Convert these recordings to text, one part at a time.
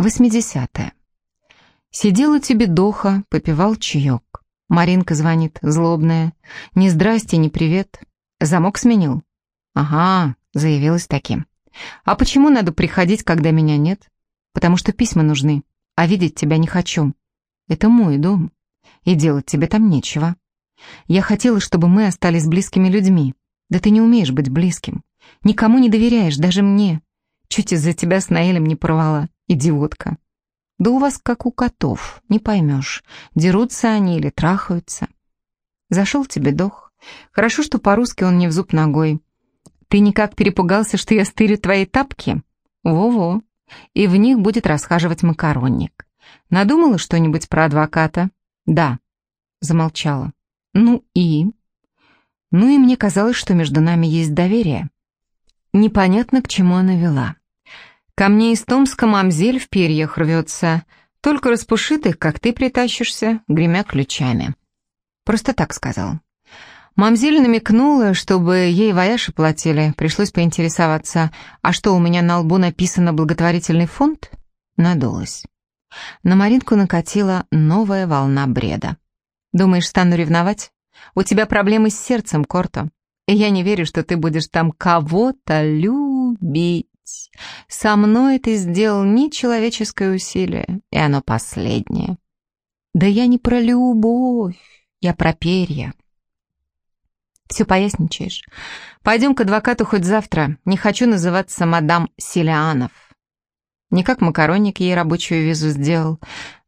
Восьмидесятое. Сидел у доха, попивал чаек. Маринка звонит, злобная. Ни здрасте, ни привет. Замок сменил? Ага, заявилась таким. А почему надо приходить, когда меня нет? Потому что письма нужны, а видеть тебя не хочу. Это мой дом, и делать тебе там нечего. Я хотела, чтобы мы остались близкими людьми. Да ты не умеешь быть близким. Никому не доверяешь, даже мне. Чуть из-за тебя с Наэлем не порвала. Идиотка. Да у вас как у котов, не поймешь, дерутся они или трахаются. Зашел тебе дох. Хорошо, что по-русски он не в зуб ногой. Ты никак перепугался, что я стырю твои тапки? Во-во. И в них будет расхаживать макаронник. Надумала что-нибудь про адвоката? Да. Замолчала. Ну и? Ну и мне казалось, что между нами есть доверие. Непонятно, к чему она вела. Ко мне из Томска мамзель в перьях рвется, только распушит их, как ты притащишься, гремя ключами. Просто так сказал. Мамзель намекнула, чтобы ей вояши платили, пришлось поинтересоваться, а что, у меня на лбу написано «благотворительный фонд»? Надулась. На Маринку накатила новая волна бреда. «Думаешь, стану ревновать? У тебя проблемы с сердцем, Корто, и я не верю, что ты будешь там кого-то любить». Со мной ты сделал нечеловеческое усилие, и оно последнее. Да я не про любовь, я про перья. Все поясничаешь. Пойдем к адвокату хоть завтра. Не хочу называться мадам Силианов. Не как макаронник ей рабочую визу сделал.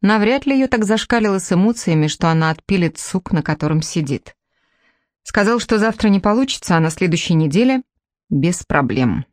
Навряд ли ее так зашкалило с эмоциями, что она отпилит сук, на котором сидит. Сказал, что завтра не получится, а на следующей неделе без проблем.